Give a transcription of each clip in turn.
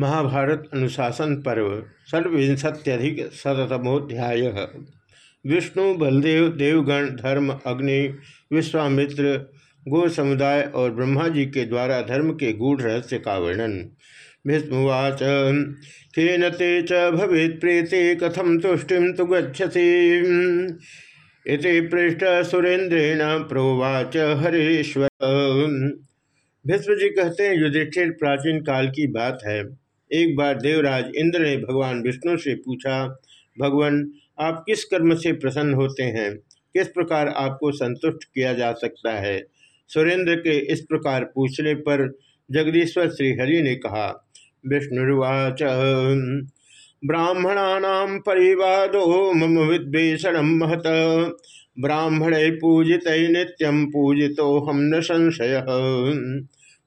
महाभारत अनुशासन पर्व, षड्विंशत्यधिक शतमोध्याय विष्णु, बलदेव, देवगण, धर्म, अग्नि, विश्वामित्र गो समुदाय और ब्रह्मा जी के द्वारा धर्म के गूढ़ रहस्य का वर्णन। भीष्मवाच केन ते च भवेत् प्रीति कथम तुष्टिम तु इति पृष्ठ सुरेंद्रेण प्रोवाच हरेश्वर। भीष्म जी कहते हैं, युधिष्ठिर प्राचीन काल की बात है। एक बार देवराज इंद्र ने भगवान विष्णु से पूछा, भगवान, आप किस कर्म से प्रसन्न होते हैं? किस प्रकार आपको संतुष्ट किया जा सकता है? सुरेंद्र के इस प्रकार पूछने पर जगदीश्वर श्रीहरि ने कहा विष्णुवाच ब्राह्मणा परिवादो मम विद्वेषण महत। ब्राह्मण पूजित नित्यम पूजितो हम न संशय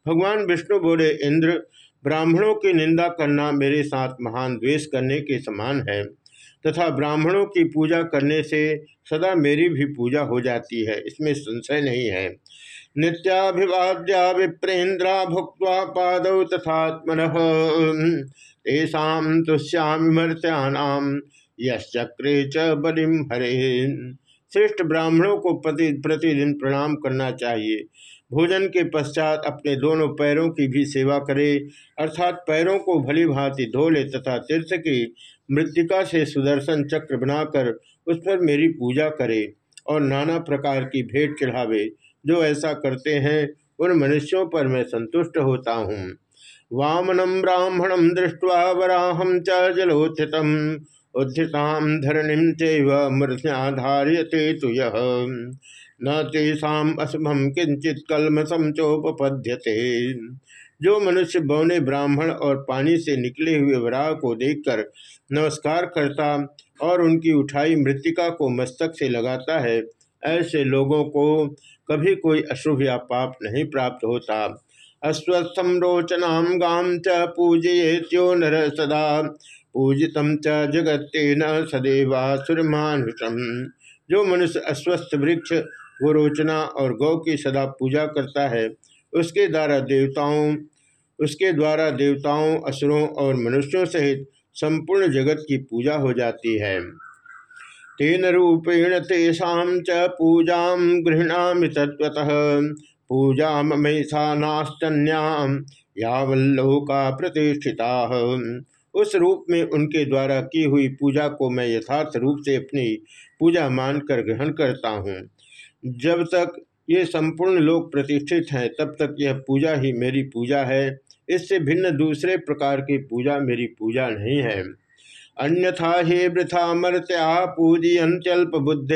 भगवान विष्णु बोले, इंद्र ब्राह्मणों की निंदा करना मेरे साथ महान द्वेष करने के समान है, तथा ब्राह्मणों की पूजा करने से सदा मेरी भी पूजा हो जाती है, इसमें संशय नहीं है। नित्याभिवाद्या विप्रेन्द्रा भुक्त पाद तथात्मन, तेषा तुष्यामर्त्याम यक्रे च बलिम हरे श्रेष्ठ ब्राह्मणों को प्रति प्रतिदिन प्रणाम करना चाहिए। भोजन के पश्चात अपने दोनों पैरों की भी सेवा करे, अर्थात पैरों को भली भांति धो ले तथा तीर्थ की मृतिका से सुदर्शन चक्र बनाकर उस पर मेरी पूजा करे और नाना प्रकार की भेंट चढ़ावे, जो ऐसा करते हैं, उन मनुष्यों पर मैं संतुष्ट होता हूँ। वामनम ब्राह्मणम दृष्टवा वराहम च जलोत्थित उद्धिताम धरणिम चैव मृत्याधार्यते तु न तेषाम अशुभम किंचित कलमसम चोपपद्यते। जो मनुष्य बौने ब्राह्मण और पानी से निकले हुए वराह को देखकर नमस्कार करता और उनकी उठाई मृतिका को मस्तक से लगाता है, ऐसे लोगों को कभी कोई अशुभ या पाप नहीं प्राप्त होता। अस्वस्थम रोचनाम गाम च पूजयेत्यो नर सदा, पूजित च जगत्ते न सदैवा सुरमानुषम जो मनुष्य अस्वस्थ वृक्ष गोरोचना और गौ की सदा पूजा करता है। उसके द्वारा देवताओं, उसके द्वारा देवताओं, असुरों और मनुष्यों सहित संपूर्ण जगत की पूजा हो जाती है। तेन रूपेण तेषा च पूजा गृहणा तत्वतः पूजा ममेशा नास्तन्याम यावल्लोका प्रतिष्ठिता। उस रूप में उनके द्वारा की हुई पूजा को मैं यथार्थ रूप से अपनी पूजा मानकर ग्रहण करता हूँ। जब तक ये संपूर्ण लोग प्रतिष्ठित हैं, तब तक यह पूजा ही मेरी पूजा है। इससे भिन्न दूसरे प्रकार की पूजा मेरी पूजा नहीं है। अन्यथा हे वृथा मर्त्या पूजयंत्यल्प बुद्ध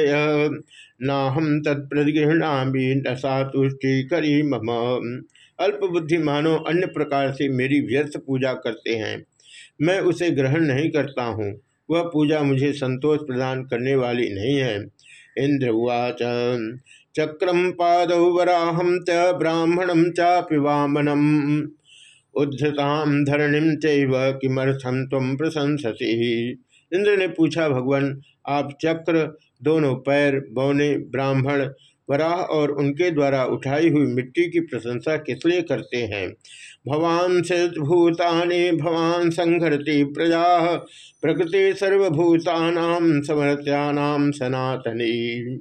न हम तत्प्रगृहणामी नशा तुष्टि करी मम। अल्प बुद्धि मानो अन्य प्रकार से मेरी व्यर्थ पूजा करते हैं। मैं उसे ग्रहण नहीं करता हूँ। वह पूजा मुझे संतोष प्रदान करने वाली नहीं है। इंद्र उवाच चक्रम पाद वराहम च ब्राह्मणम चापि वामनम। उद्धताम धरणिम चैव किमर्थम तम प्रशंसती इंद्र ने पूछा, भगवान, आप चक्र, दोनों पैर, बौने ब्राह्मण वराह और उनके द्वारा उठाई हुई मिट्टी की प्रशंसा किस लिए करते हैं? भवान से भूतानि भवान संघरती प्रजा, प्रकृति सर्वभूतानाम समर्थ्यानाम सनातनी।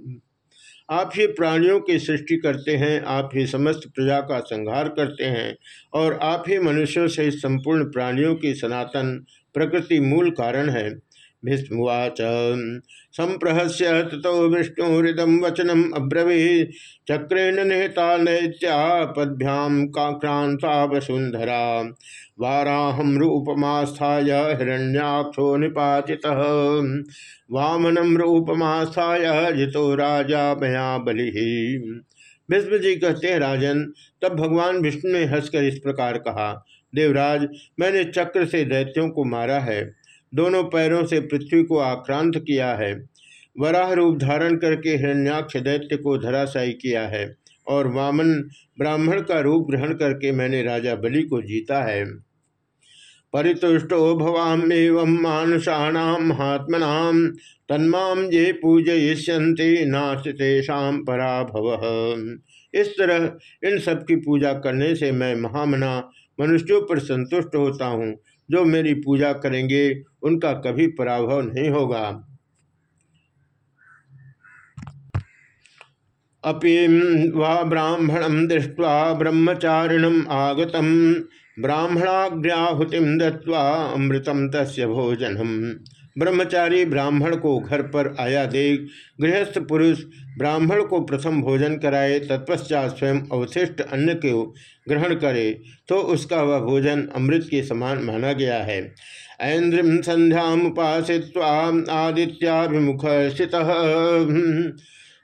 आप ही प्राणियों की सृष्टि करते हैं, आप ही समस्त प्रजा का संहार करते हैं और आप ही मनुष्यों से संपूर्ण प्राणियों की सनातन प्रकृति मूल कारण है। भीष्मवाच। संप्रहस्य तथो विष्णुहृदम वचनम अब्रवी चक्रेण निहता नैत्यापद्भ्याम काक्रांता वसुंधरा वाराहम रूपमास्थाय हिरण्याक्षो निपाति वामनम रूपमास्थाय जितो राजा मया बलि। विष्णु कहते हैं, राजन, तब भगवान विष्णु ने हंसकर इस प्रकार कहा, देवराज, मैंने चक्र से दैत्यों को मारा है। दोनों पैरों से पृथ्वी को आक्रांत किया है। वराह रूप धारण करके हिरण्याक्ष दैत्य को धराशायी किया है और वामन ब्राह्मण का रूप ग्रहण करके मैंने राजा बलि को जीता है। परितुष्टो भवामेव मानुषाणाम महात्मनाम तन्माम ये पूजयिष्यंति नास्तेषा पराभव। इस तरह इन सब की पूजा करने से मैं महामना मनुष्यों पर संतुष्ट होता हूँ। जो मेरी पूजा करेंगे, उनका कभी पराभव नहीं होगा। अपि वा ब्राह्मणम दृष्ट्वा ब्रह्मचारिणम आगतम। ब्राह्मणाग्रहुति दत्वा अमृतम तस्य भोजनम। ब्रह्मचारी ब्राह्मण को घर पर आया देख, गृहस्थ पुरुष ब्राह्मण को प्रथम भोजन कराए, तत्पश्चात स्वयं अवशिष्ट अन्न को ग्रहण करे तो उसका वह भोजन अमृत के समान माना गया है। ऐन्द्रिम संध्यामुपासित्वा आदित्याभिमुख स्थित।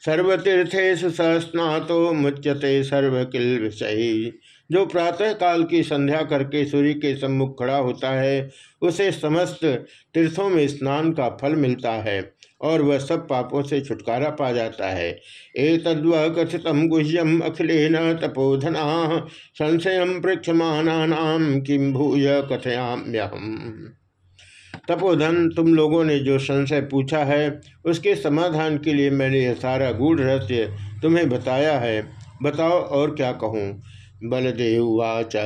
सर्वतीर्थेश सस्नातो मुच्यते सर्वकिल विषय जो प्रातः काल की संध्या करके सूर्य के सम्मुख खड़ा होता है, उसे समस्त तीर्थों में स्नान का फल मिलता है और वह सब पापों से छुटकारा पा जाता है। ए तद्व कथित गुह्यम अखिलेन तपोधना संशय पृक्षमानाम किम भूय कथयाम्यहम। तपोधन, तुम लोगों ने जो संशय पूछा है, उसके समाधान के लिए मैंने यह सारा गूढ़ रहस्य तुम्हें बताया है। बताओ और क्या कहूँ? बलदेवाच।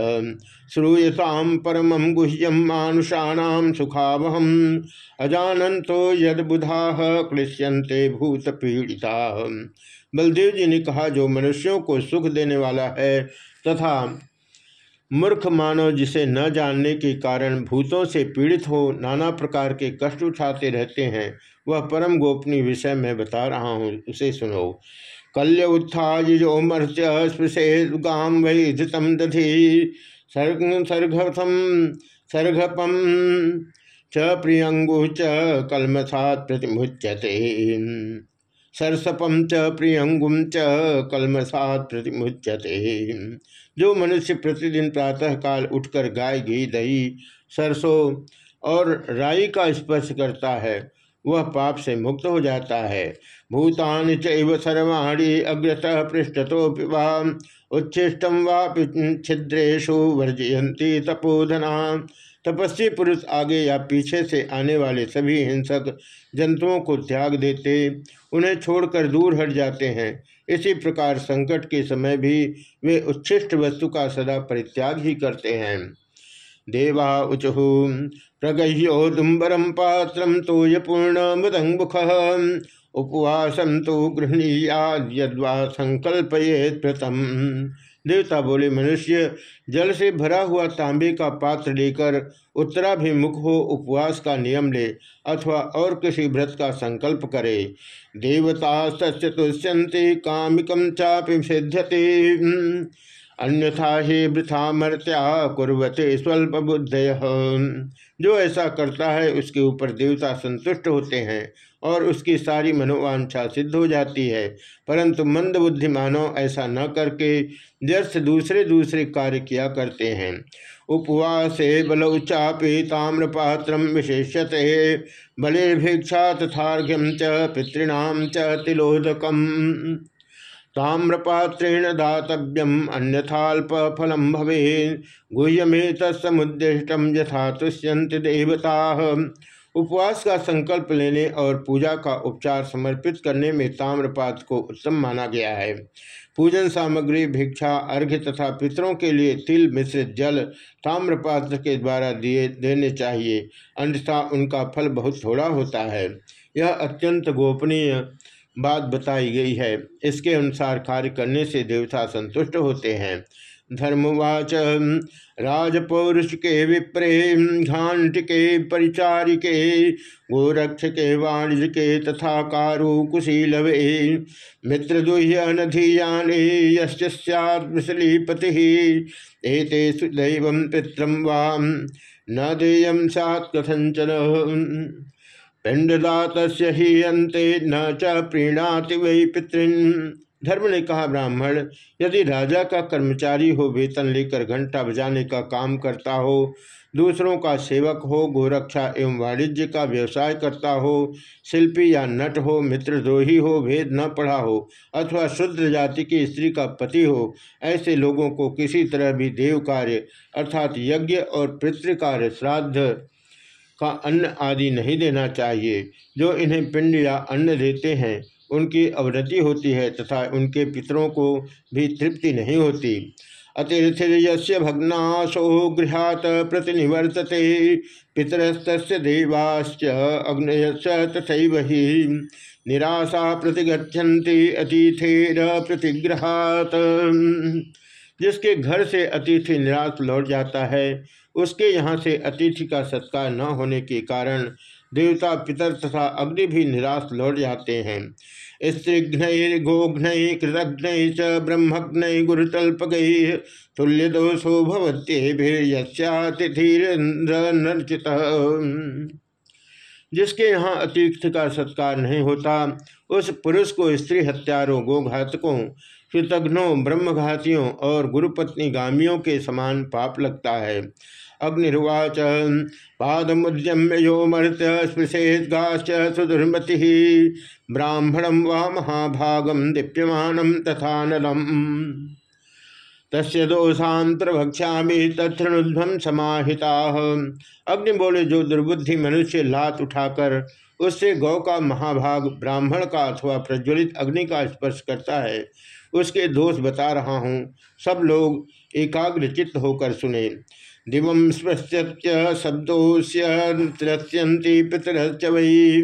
श्रूयताम परम गुह्यम मानुषाणाम सुखावहम अजानंतो यद बुधा भूत पीड़िता बलदेव जी ने कहा, जो मनुष्यों को सुख देने वाला है तथा मूर्ख मानव जिसे न जानने के कारण भूतों से पीड़ित हो, नाना प्रकार के कष्ट उठाते रहते हैं, वह परम गोपनीय विषय मैं बता रहा हूँ, उसे सुनो। कल्य उत्थाजो मर्त्य स्पृशेद वही धृतम दधि। सर्ग सर्घथम सर्घपम च प्रियंगु च कलमसात प्रतिमुच्यते। सरसपम च प्रियंगुम च कलमसात प्रतिमुच्यते। जो मनुष्य प्रतिदिन प्रातः काल उठकर गाय, घी, दही, सरसों और राई का स्पर्श करता है वह पाप से मुक्त हो जाता है। भूतान चैव सर्वाणी अग्रतः पृष्ठतो वा उच्छिष्टम व छिद्रेशु वर्जयंती तपोधना। तपस्वी पुरुष आगे या पीछे से आने वाले सभी हिंसक जंतुओं को त्याग देते, उन्हें छोड़कर दूर हट जाते हैं। इसी प्रकार संकट के समय भी वे उच्छिष्ट वस्तु का सदा परित्याग ही करते हैं। देवा उचु। प्रगह्यो दुम्बरम पात्रम तो पूर्ण मृदंगुख उपवासम तो गृहणीयाद्वा संकल्पयेत प्रथम देवता बोले, मनुष्य, जल से भरा हुआ तांबे का पात्र लेकर उत्तराभिमुख हो उपवास का नियम ले अथवा और किसी व्रत का संकल्प करे। देवता सत्य तुष्यंते कामिकम चापि सिद्ध्यते। अन्यथा ही वृथा मर्त्या कुरते स्वल्प बुद्धय जो ऐसा करता है, उसके ऊपर देवता संतुष्ट होते हैं और उसकी सारी मनोवांछा सिद्ध हो जाती है। परंतु मंद बुद्धि मानव ऐसा न करके व्यर्थ दूसरे दूसरे कार्य किया करते हैं। उपवास बलौ चापी ताम्रपात्र विशेषते बलिर्भिक्षा तथार्घ्यम च पितृणाम च तिलोदकम। ताम्रपात्रेण दातव्यम अन्यथाल्प फलम भवे गुह्यमे तत्समुद्दिष्टम यथा तुष्यंत देवता। उपवास का संकल्प लेने और पूजा का उपचार समर्पित करने में ताम्रपात को उत्तम माना गया है। पूजन सामग्री, भिक्षा अर्घ्य तथा पितरों के लिए तिल, मिश्रित जल ताम्रपात्र के द्वारा दिए, देने चाहिए। अन्यथा उनका फल बहुत थोड़ा होता है। यह अत्यंत गोपनीय बात बताई गई है। इसके अनुसार कार्य करने से देवता संतुष्ट होते हैं। धर्मवाच, राजपौरुष के विप्रे घाटिके परिचारिके गोरक्षके वाणिज्य के तथा कारो कुशीलवे, मित्रदुह्य नधीयाने यश्चात्मशलीपति एते दैव पित्रम वाम न देयम सैत् पिंडदात ही अंते न च प्रीणाति वही पितृन। धर्म ने कहा, ब्राह्मण, यदि राजा का कर्मचारी हो, वेतन लेकर घंटा बजाने का काम करता हो, दूसरों का सेवक हो, गोरक्षा एवं वाणिज्य का व्यवसाय करता हो, शिल्पी या नट हो मित्रद्रोही हो, भेद न पढ़ा हो, अथवा शुद्र जाति की स्त्री का पति हो, ऐसे लोगों को किसी तरह भी देव कार्य अर्थात यज्ञ और पितृकार्य श्राद्ध का अन्न आदि नहीं देना चाहिए। जो इन्हें पिंड या अन्न देते हैं, उनकी अवनति होती है तथा उनके पितरों को भी तृप्ति नहीं होती। अतिथिर्यस्य भग्नाशो गृहात प्रतिनिवर्तते पितरस्त देवाश्च अग्नयस्य तथैव ही। निराशा प्रतिगछन्ति अतिथेर प्रतिग्रहात जिसके घर से अतिथि निराश लौट जाता है उसके यहाँ से अतिथि का सत्कार न होने के कारण देवता पितर तथा अग्नि भी निराश लौट जाते हैं। स्त्रीघ्न गोघ्न कृतघ्न च ब्रह्मघ्न गुरुतल्पक तुल्य दोषो भवत्यभिर्यतिथिरचित जिसके यहाँ अतिथि का सत्कार नहीं होता, उस पुरुष को स्त्री हत्यारों, गोघातकों, कृतघ्नों, ब्रह्मघातियों और गुरुपत्नी गामियों के समान पाप लगता है। अग्निर्वाच। पादमुद्यम्य यो मर्त स्पृशेद्गाश्च सुदुर्मति। ब्राह्मणम व महाभागम दीप्यमानम तथा नलम। तस्य दोषांतरभक्षा तत्णुध्वम समाहिता। अग्नि बोले जो दुर्बुद्धि मनुष्य लात उठाकर, उससे गौ का महाभाग ब्राह्मण का अथवा प्रज्वलित अग्नि का स्पर्श करता है, उसके दोष बता रहा हूँ। सब लोग एकाग्र चित्त होकर सुने। दिव स्पृश्य शब्दोस्यंती पितरश्च वही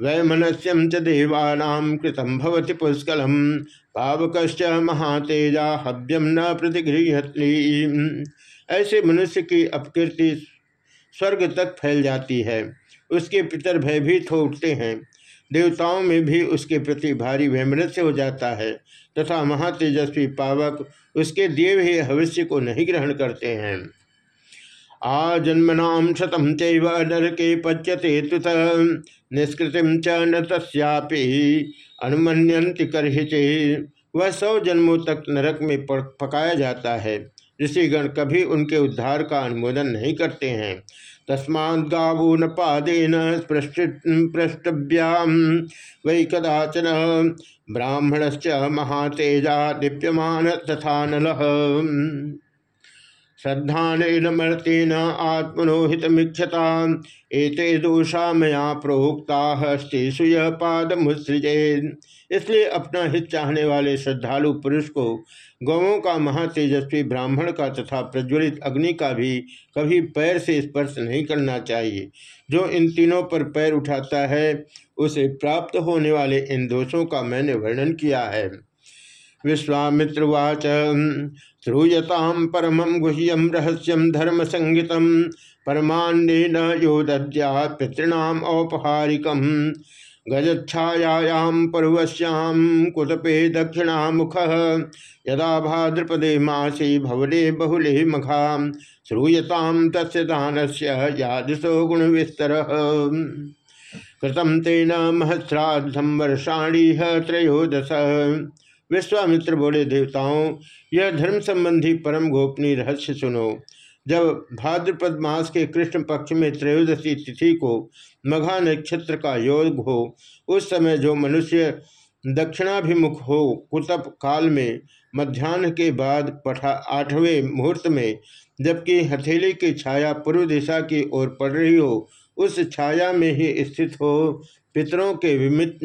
वैमनस्यम च देवानां कृतम भवति महातेजा हव्यम न प्रतिगृहती ऐसे मनुष्य की अपकीर्ति स्वर्ग तक फैल जाती है। उसके पितर भयभीत हो उठते हैं। देवताओं में भी उसके प्रति भारी वैमनस्य हो जाता है। तथा महातेजस्वी पावक उसके दिए हुए भविष्य को नहीं ग्रहण करते हैं। आ जन्मनाम शतम चैव नरके पच्यते तुत निष्कृतिम च न तस्यापि अनुमन्यंति करहिचे वह सौ जन्मों तक नरक में पकाया जाता है। ऋषिगण कभी उनके उद्धार का अनुमोदन नहीं करते हैं। तस्मात् गावो न पादेन पृष्ठभ्याम वै कदाचन ब्राह्मणश्च महातेजा दीप्यमान तथा नल। श्रद्धानमर्तेन आत्मनोहित आत्मनोहितमीक्षता एते दोषा मैं प्रोक्ता हस्तेषु पाद मुसृजे इसलिए अपना हित चाहने वाले श्रद्धालु पुरुष को गौों का महातेजस्वी ब्राह्मण का तथा प्रज्वलित अग्नि का भी कभी पैर से स्पर्श नहीं करना चाहिए। जो इन तीनों पर पैर उठाता है, उसे प्राप्त होने वाले इन दोषों का मैंने वर्णन किया है। विश्वामित्रवाच श्रूयताम परमं गुह्यम रहस्यम धर्म संगीत परमान्नेन यो दद्या पितृणाम औपहारिकम। गजच्छायां पर्वश्याम कुतपे दक्षिणामुख। यदा भाद्रपदे मासी भवने बहुले मखा श्रूयताम तस्य दानस्य यादृशो गुणविस्तर। कृतम तेन महस्राधम वर्षाणी त्रयोदश। विश्वामित्र बोले, देवताओं, यह धर्म संबंधी परम गोपनीय रहस्य सुनो। जब भाद्रपद मास के कृष्ण पक्ष में त्रयोदशी तिथि को मघा नक्षत्र का योग हो, उस समय जो मनुष्य दक्षिणाभिमुख हो, कुतप काल में मध्यान्ह के बाद पठा आठवें मुहूर्त में, जबकि हथेली की छाया पूर्व दिशा की ओर पड़ रही हो, उस छाया में ही स्थित हो, पितरों के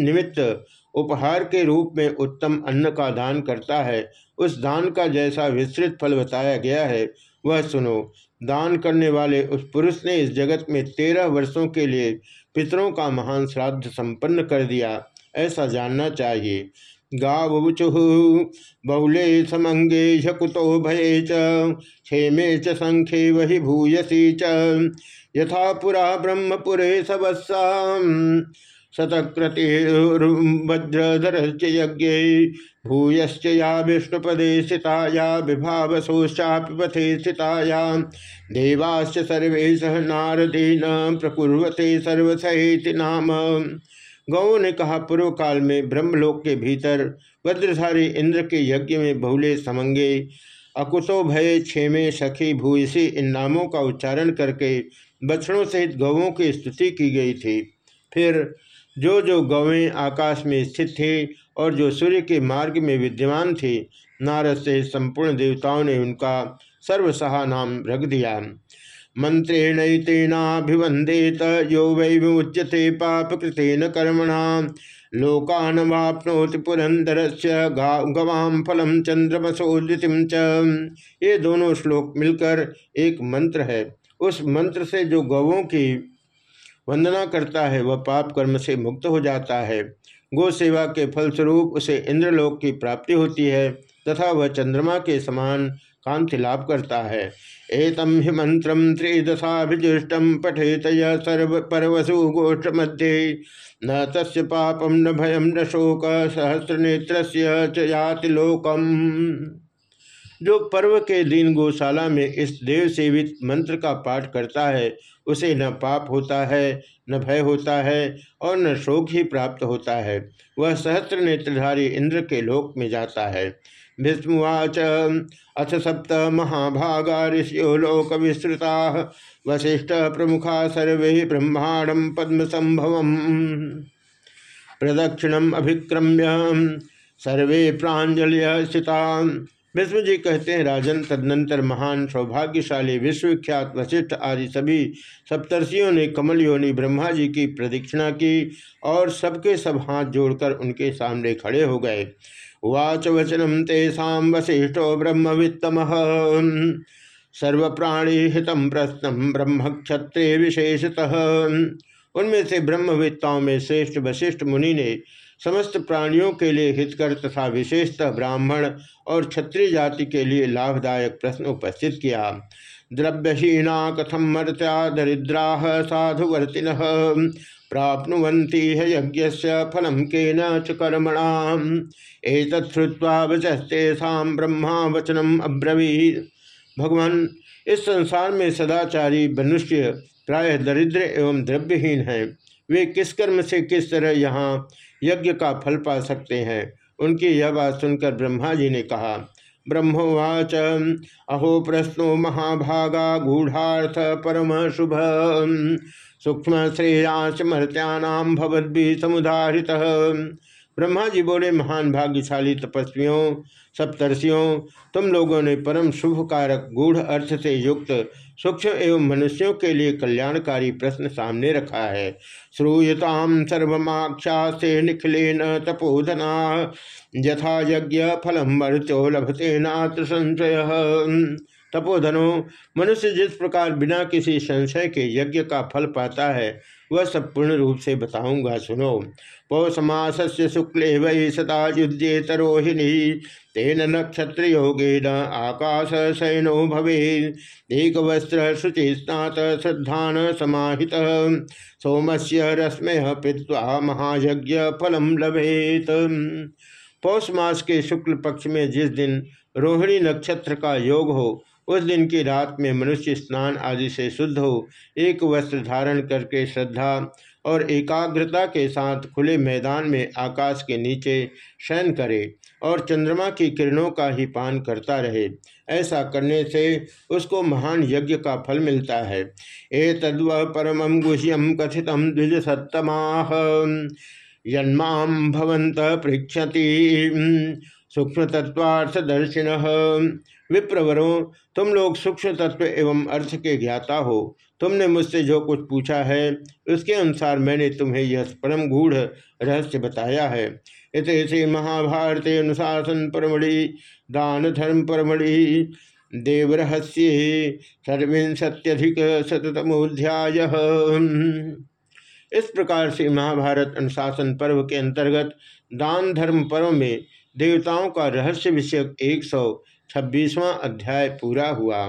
निमित्त उपहार के रूप में उत्तम अन्न का दान करता है। उस दान का जैसा विस्तृत फल बताया गया है, वह सुनो, दान करने वाले उस पुरुष ने इस जगत में तेरह वर्षों के लिए पितरों का महान श्राद्ध संपन्न कर दिया, ऐसा जानना चाहिए। गावुचु बहुले समंगे कुतो भये क्षेमे च संख्ये वही भूयसी च। यथा पुरा ब्रह्मपुरे सबस्सा शतक्रतिर्वज्रधरश्च यज्ञ भूयश्च या विष्णुपदे स्थिताया विभावसोश्चापि पथे स्थिताया देवाश्च सर्वे सह नारदीन प्रकुर्वते सर्वसहित नाम। गौ ने कहा पूर्व काल में ब्रह्मलोक के भीतर वज्रधारी इंद्र के यज्ञ में बहुले समंगे अकुतो भय क्षेमे सखी भूयसी इन नामों का उच्चारण करके बछड़ों सहित गौों की स्तुति की गई थी। फिर जो जो गौवें आकाश में स्थित थे और जो सूर्य के मार्ग में विद्यमान थे, नारद से संपूर्ण देवताओं ने उनका सर्वसहा नाम रख दिया। मंत्रेण तेनाभिवंदेत, यो वै मुच्यते पाप कृतेन कर्मणा। लोकान वापनोति पुरंदर से गवाम फलम चंद्रमसोदितिम च। ये दोनों श्लोक मिलकर एक मंत्र है। उस मंत्र से जो गवों की वंदना करता है, वह पाप कर्म से मुक्त हो जाता है। गो सेवा के फलस्वरूप उसे इंद्रलोक की प्राप्ति होती है, तथा वह चंद्रमा के समान कांति लाभ करता है। एतम हि मंत्र त्रिदशाभिजुष्ट पठेत सर्व गोष्ठ मध्य न तस् पापम न भयम न शोक सहस्र नेत्र जाति लोकम। जो पर्व के दिन गौशाला में इस देव सेवित मंत्र का पाठ करता है, उसे न पाप होता है, न भय होता है और न शोक ही प्राप्त होता है। वह सहस्त्र नेत्रधारी इंद्र के लोक में जाता है। भीष्मवाच अथ सप्त महाभागा ऋषियो लोक विस्तृता वशिष्ठ प्रमुखा सर्वे ब्रह्मांडम पद्म संभव प्रदक्षिणम अभिक्रम्य, सर्वे प्राजलिया स्थिता विष्णु जी कहते हैं, राजन, तदनंतर महान, सौभाग्यशाली, विश्वविख्यात, वशिष्ठ आदि सभी सप्तर्षियों ने कमल योनि ब्रह्मा जी की प्रदक्षिणा की और सबके सब हाथ जोड़कर उनके सामने खड़े हो गए। वाच वचनम तेषा वशिष्ठो ब्रह्मवित्तम। सर्व प्राणी हितम प्रश्नम ब्रह्म क्षत्रिय विशेषतः। उनमें से ब्रह्मविद्ताओं में श्रेष्ठ वशिष्ठ मुनि ने समस्त प्राणियों के लिए हितकर तथा विशेषतः ब्राह्मण और क्षत्रिय जाति के लिए लाभदायक प्रश्न उपस्थित किया। द्रव्यहीना कथम मर्त्या दरिद्रा साधुवर्तिन, प्राप्नुवन्ति यज्ञ फलम के च कर्मणा। एतत्वा वचस्तेषा ब्रह्मा वचनम अब्रवीत। भगवान, इस संसार में सदाचारी मनुष्य प्रायः दरिद्र एवं द्रव्यहीन है। वे किस कर्म से किस तरह यहाँ यज्ञ का फल पा सकते हैं। उनकी यह बात सुनकर ब्रह्मा जी ने कहा, ब्रह्मोवाच, अहो प्रश्नो महाभागा गूढ़ार्थ परम शुभ। सूक्ष्म श्रेयांश मृत्याम भवद्भि समुदारित ब्रह्मा जी बोले, महान भाग्यशाली तपस्वियों, सप्तर्षियों, तुम लोगों ने परम शुभ कारक गूढ़ अर्थ से युक्त, सूक्ष्म एवं मनुष्यों के लिए कल्याणकारी प्रश्न सामने रखा है। श्रूयताम सर्वमाक्षा से निखिलेन तपोधना, यथा यज्ञ फलम मर्चो लभते नात्र संशय। तपोधनो मनुष्य जिस प्रकार बिना किसी संशय के यज्ञ का फल पाता है, वह सब पूर्ण रूप से बताऊँगा, सुनो। पौष मास से शुक्ले वै सता युद्धे तरोहिणी तेन नक्षत्र योगेन आकाश शयनो भवे एक वस्त्र शुचि स्नात श्रद्धान समाहित, सोमस्य रश्मय पीवा महायज्ञ फलम लभेत। पौष मास के शुक्ल पक्ष में जिस दिन रोहिणी नक्षत्र का योग हो उस दिन की रात में मनुष्य स्नान आदि से शुद्ध हो, एक वस्त्र धारण करके श्रद्धा और एकाग्रता के साथ खुले मैदान में आकाश के नीचे शयन करे और चंद्रमा की किरणों का ही पान करता रहे। ऐसा करने से उसको महान यज्ञ का फल मिलता है। ए तद्व परम गुह्यम कथित द्विज सत्तमा यन्माम भवंत पृक्षति सूक्ष्म तत्वार्थदर्शिन विप्रवरों, तुम लोग सूक्ष्म तत्व एवं अर्थ के ज्ञाता हो। तुमने मुझसे जो कुछ पूछा है, उसके अनुसार मैंने तुम्हें यह परम गूढ़ रहस्य बताया है। इत श्री महाभारत अनुशासन परमढ़ि, दान धर्म परमढ़ि, देवरहस्य सर्विंशत्यधिक शतमोध्याय इस प्रकार से महाभारत अनुशासन पर्व के अंतर्गत दान धर्म पर्व में देवताओं का रहस्य विषयक एक सौ छब्बीसवां अध्याय पूरा हुआ।